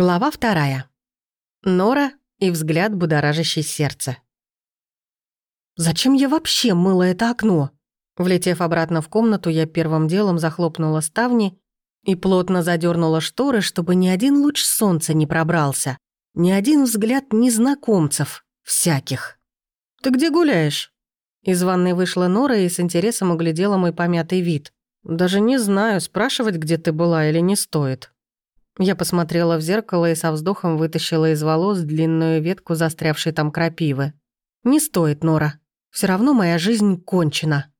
Глава вторая. Нора и взгляд, будоражащий сердце. «Зачем я вообще мыла это окно?» Влетев обратно в комнату, я первым делом захлопнула ставни и плотно задернула шторы, чтобы ни один луч солнца не пробрался, ни один взгляд незнакомцев, всяких. «Ты где гуляешь?» Из ванной вышла Нора и с интересом оглядела мой помятый вид. «Даже не знаю, спрашивать, где ты была или не стоит». Я посмотрела в зеркало и со вздохом вытащила из волос длинную ветку застрявшей там крапивы. «Не стоит, Нора. Все равно моя жизнь кончена».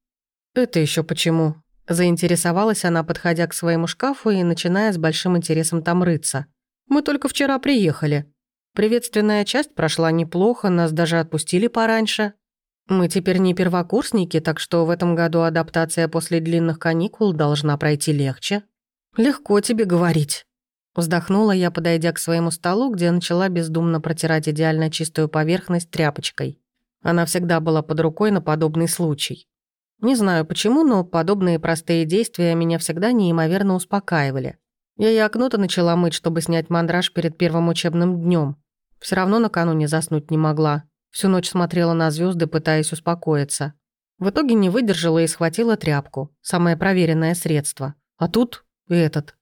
«Это еще почему?» Заинтересовалась она, подходя к своему шкафу и начиная с большим интересом там рыться. «Мы только вчера приехали. Приветственная часть прошла неплохо, нас даже отпустили пораньше. Мы теперь не первокурсники, так что в этом году адаптация после длинных каникул должна пройти легче». «Легко тебе говорить». Вздохнула я, подойдя к своему столу, где начала бездумно протирать идеально чистую поверхность тряпочкой. Она всегда была под рукой на подобный случай. Не знаю почему, но подобные простые действия меня всегда неимоверно успокаивали. Я и окно-то начала мыть, чтобы снять мандраж перед первым учебным днем. Все равно накануне заснуть не могла. Всю ночь смотрела на звезды, пытаясь успокоиться. В итоге не выдержала и схватила тряпку, самое проверенное средство. А тут этот.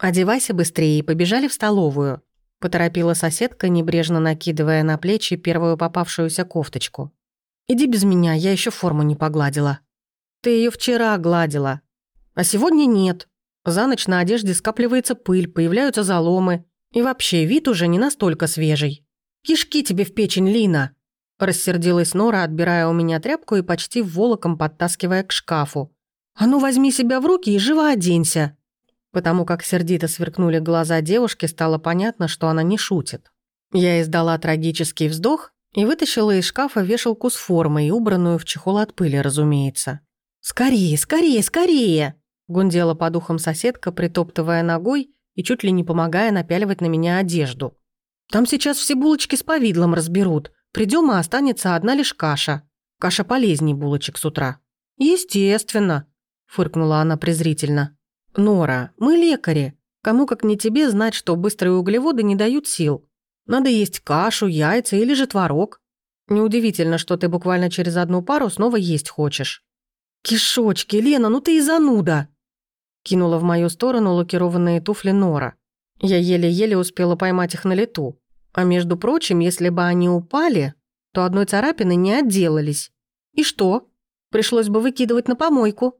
«Одевайся быстрее» и побежали в столовую. Поторопила соседка, небрежно накидывая на плечи первую попавшуюся кофточку. «Иди без меня, я еще форму не погладила». «Ты ее вчера гладила. А сегодня нет. За ночь на одежде скапливается пыль, появляются заломы. И вообще, вид уже не настолько свежий. Кишки тебе в печень, Лина!» Рассердилась Нора, отбирая у меня тряпку и почти волоком подтаскивая к шкафу. «А ну возьми себя в руки и живо оденься!» Потому как сердито сверкнули глаза девушки, стало понятно, что она не шутит. Я издала трагический вздох и вытащила из шкафа вешалку с формой, убранную в чехол от пыли, разумеется. «Скорее, скорее, скорее!» гундела по духам соседка, притоптывая ногой и чуть ли не помогая напяливать на меня одежду. «Там сейчас все булочки с повидлом разберут. Придем, и останется одна лишь каша. Каша полезней булочек с утра». «Естественно», — фыркнула она презрительно. «Нора, мы лекари. Кому как не тебе знать, что быстрые углеводы не дают сил. Надо есть кашу, яйца или же творог. Неудивительно, что ты буквально через одну пару снова есть хочешь». «Кишочки, Лена, ну ты и зануда!» Кинула в мою сторону лакированные туфли Нора. Я еле-еле успела поймать их на лету. А между прочим, если бы они упали, то одной царапины не отделались. И что? Пришлось бы выкидывать на помойку.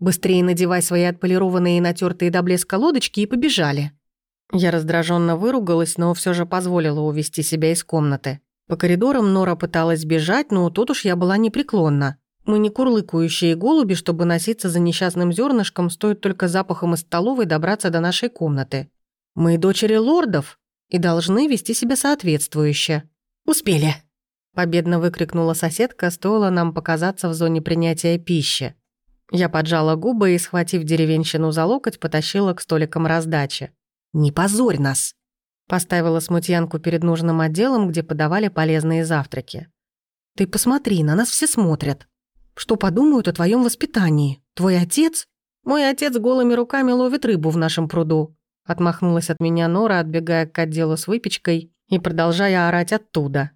Быстрее надевай свои отполированные и натертые до блеска лодочки и побежали». Я раздраженно выругалась, но все же позволила увести себя из комнаты. По коридорам Нора пыталась бежать, но тут уж я была непреклонна. Мы не курлыкающие голуби, чтобы носиться за несчастным зернышком, стоит только запахом из столовой добраться до нашей комнаты. Мы дочери лордов и должны вести себя соответствующе. «Успели!» Победно выкрикнула соседка, стоило нам показаться в зоне принятия пищи. Я поджала губы и, схватив деревенщину за локоть, потащила к столикам раздачи. «Не позорь нас!» Поставила смутьянку перед нужным отделом, где подавали полезные завтраки. «Ты посмотри, на нас все смотрят. Что подумают о твоем воспитании? Твой отец?» «Мой отец голыми руками ловит рыбу в нашем пруду», отмахнулась от меня Нора, отбегая к отделу с выпечкой и продолжая орать оттуда.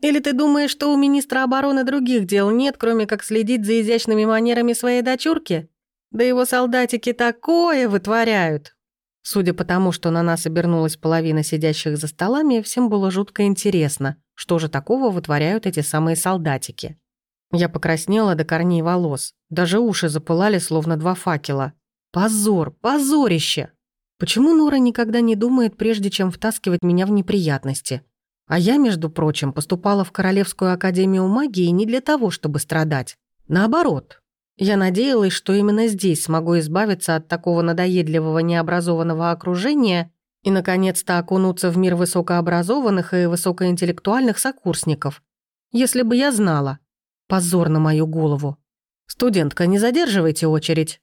Или ты думаешь, что у министра обороны других дел нет, кроме как следить за изящными манерами своей дочурки? Да его солдатики такое вытворяют!» Судя по тому, что на нас обернулась половина сидящих за столами, всем было жутко интересно, что же такого вытворяют эти самые солдатики. Я покраснела до корней волос. Даже уши запылали, словно два факела. Позор, позорище! Почему Нора никогда не думает, прежде чем втаскивать меня в неприятности? А я, между прочим, поступала в Королевскую академию магии не для того, чтобы страдать. Наоборот. Я надеялась, что именно здесь смогу избавиться от такого надоедливого необразованного окружения и, наконец-то, окунуться в мир высокообразованных и высокоинтеллектуальных сокурсников. Если бы я знала. Позор на мою голову. «Студентка, не задерживайте очередь».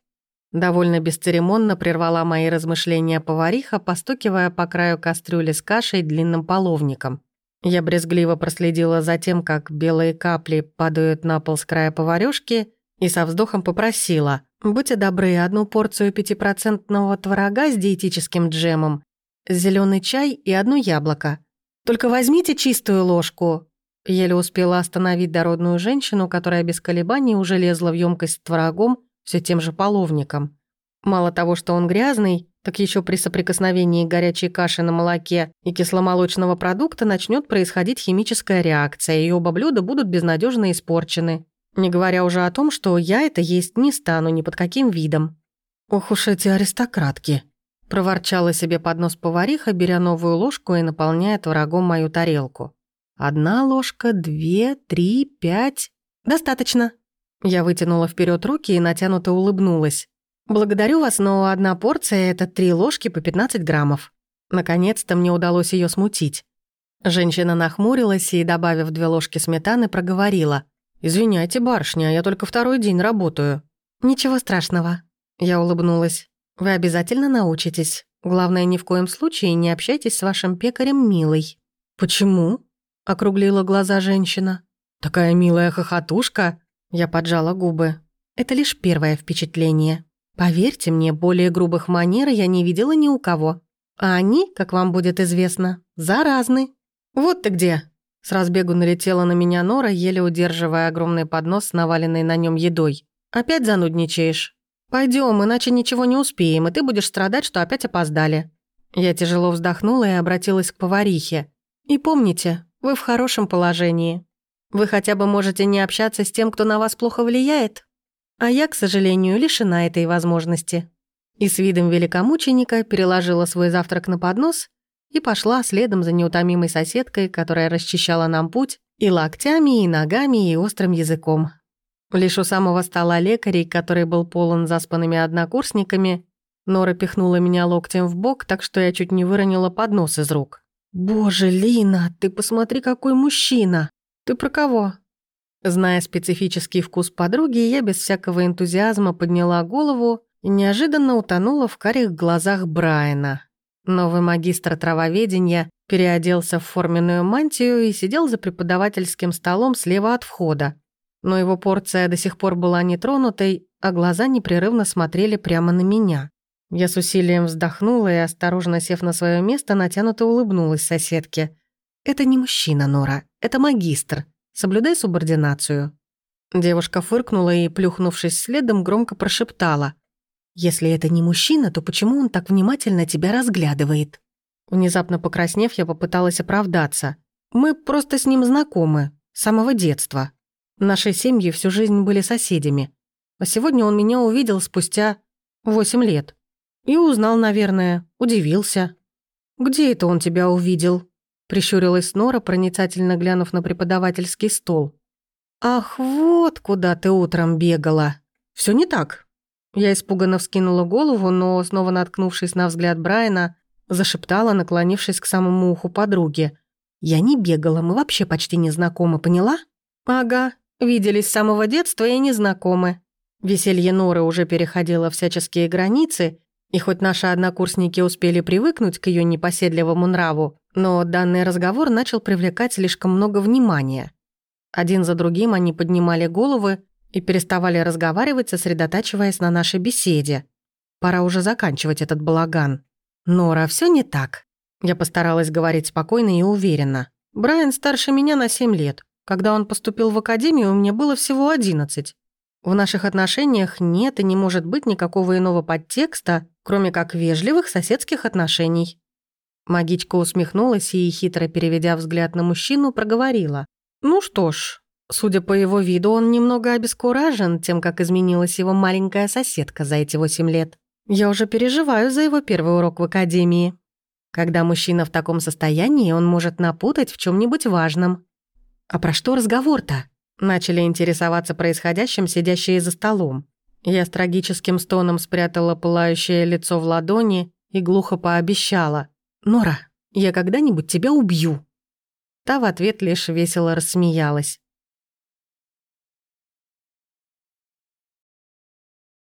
Довольно бесцеремонно прервала мои размышления повариха, постукивая по краю кастрюли с кашей длинным половником. Я брезгливо проследила за тем, как белые капли падают на пол с края поварёшки, и со вздохом попросила «Будьте добры, одну порцию пятипроцентного творога с диетическим джемом зеленый чай и одно яблоко. Только возьмите чистую ложку». Еле успела остановить дородную женщину, которая без колебаний уже лезла в емкость с творогом все тем же половником. Мало того, что он грязный, так еще при соприкосновении горячей каши на молоке и кисломолочного продукта начнет происходить химическая реакция, и оба блюда будут безнадежно испорчены. Не говоря уже о том, что я это есть не стану ни под каким видом. «Ох уж эти аристократки!» Проворчала себе под нос повариха, беря новую ложку и наполняя творогом мою тарелку. «Одна ложка, две, три, пять...» «Достаточно!» Я вытянула вперед руки и натянуто улыбнулась. «Благодарю вас, но одна порция — это три ложки по 15 граммов». Наконец-то мне удалось ее смутить. Женщина нахмурилась и, добавив две ложки сметаны, проговорила. «Извиняйте, барышня, я только второй день работаю». «Ничего страшного». Я улыбнулась. «Вы обязательно научитесь. Главное, ни в коем случае не общайтесь с вашим пекарем милой». «Почему?» — округлила глаза женщина. «Такая милая хохотушка». Я поджала губы. «Это лишь первое впечатление. Поверьте мне, более грубых манер я не видела ни у кого. А они, как вам будет известно, заразны. Вот ты где!» С разбегу налетела на меня Нора, еле удерживая огромный поднос с наваленной на нем едой. «Опять занудничаешь? Пойдем, иначе ничего не успеем, и ты будешь страдать, что опять опоздали». Я тяжело вздохнула и обратилась к поварихе. «И помните, вы в хорошем положении. Вы хотя бы можете не общаться с тем, кто на вас плохо влияет. А я, к сожалению, лишена этой возможности. И с видом великомученика переложила свой завтрак на поднос и пошла следом за неутомимой соседкой, которая расчищала нам путь и локтями, и ногами, и острым языком. Лишь у самого стола лекарей, который был полон заспанными однокурсниками, Нора пихнула меня локтем в бок, так что я чуть не выронила поднос из рук. «Боже, Лина, ты посмотри, какой мужчина! Ты про кого?» Зная специфический вкус подруги, я без всякого энтузиазма подняла голову и неожиданно утонула в карих глазах Брайана. Новый магистр травоведения переоделся в форменную мантию и сидел за преподавательским столом слева от входа. Но его порция до сих пор была нетронутой, а глаза непрерывно смотрели прямо на меня. Я с усилием вздохнула и, осторожно сев на свое место, натянуто улыбнулась соседке. «Это не мужчина, Нора, это магистр. Соблюдай субординацию». Девушка фыркнула и, плюхнувшись следом, громко прошептала. «Если это не мужчина, то почему он так внимательно тебя разглядывает?» Внезапно покраснев, я попыталась оправдаться. «Мы просто с ним знакомы, с самого детства. Наши семьи всю жизнь были соседями. А сегодня он меня увидел спустя восемь лет. И узнал, наверное, удивился. «Где это он тебя увидел?» Прищурилась Нора, проницательно глянув на преподавательский стол. «Ах, вот куда ты утром бегала. Все не так». Я испуганно вскинула голову, но, снова наткнувшись на взгляд Брайана, зашептала, наклонившись к самому уху подруги. «Я не бегала, мы вообще почти не знакомы, поняла?» «Ага, виделись с самого детства и не знакомы». Веселье Норы уже переходило всяческие границы, и хоть наши однокурсники успели привыкнуть к ее непоседливому нраву, но данный разговор начал привлекать слишком много внимания. Один за другим они поднимали головы и переставали разговаривать, сосредотачиваясь на нашей беседе. Пора уже заканчивать этот балаган. Нора, все не так. Я постаралась говорить спокойно и уверенно. Брайан старше меня на 7 лет. Когда он поступил в академию, мне было всего 11. В наших отношениях нет и не может быть никакого иного подтекста, кроме как вежливых соседских отношений. Магичка усмехнулась и, хитро переведя взгляд на мужчину, проговорила. «Ну что ж, судя по его виду, он немного обескуражен тем, как изменилась его маленькая соседка за эти восемь лет. Я уже переживаю за его первый урок в академии. Когда мужчина в таком состоянии, он может напутать в чем нибудь важном. А про что разговор-то?» Начали интересоваться происходящим сидящие за столом. Я с трагическим стоном спрятала пылающее лицо в ладони и глухо пообещала. «Нора, я когда-нибудь тебя убью». Та в ответ лишь весело рассмеялась.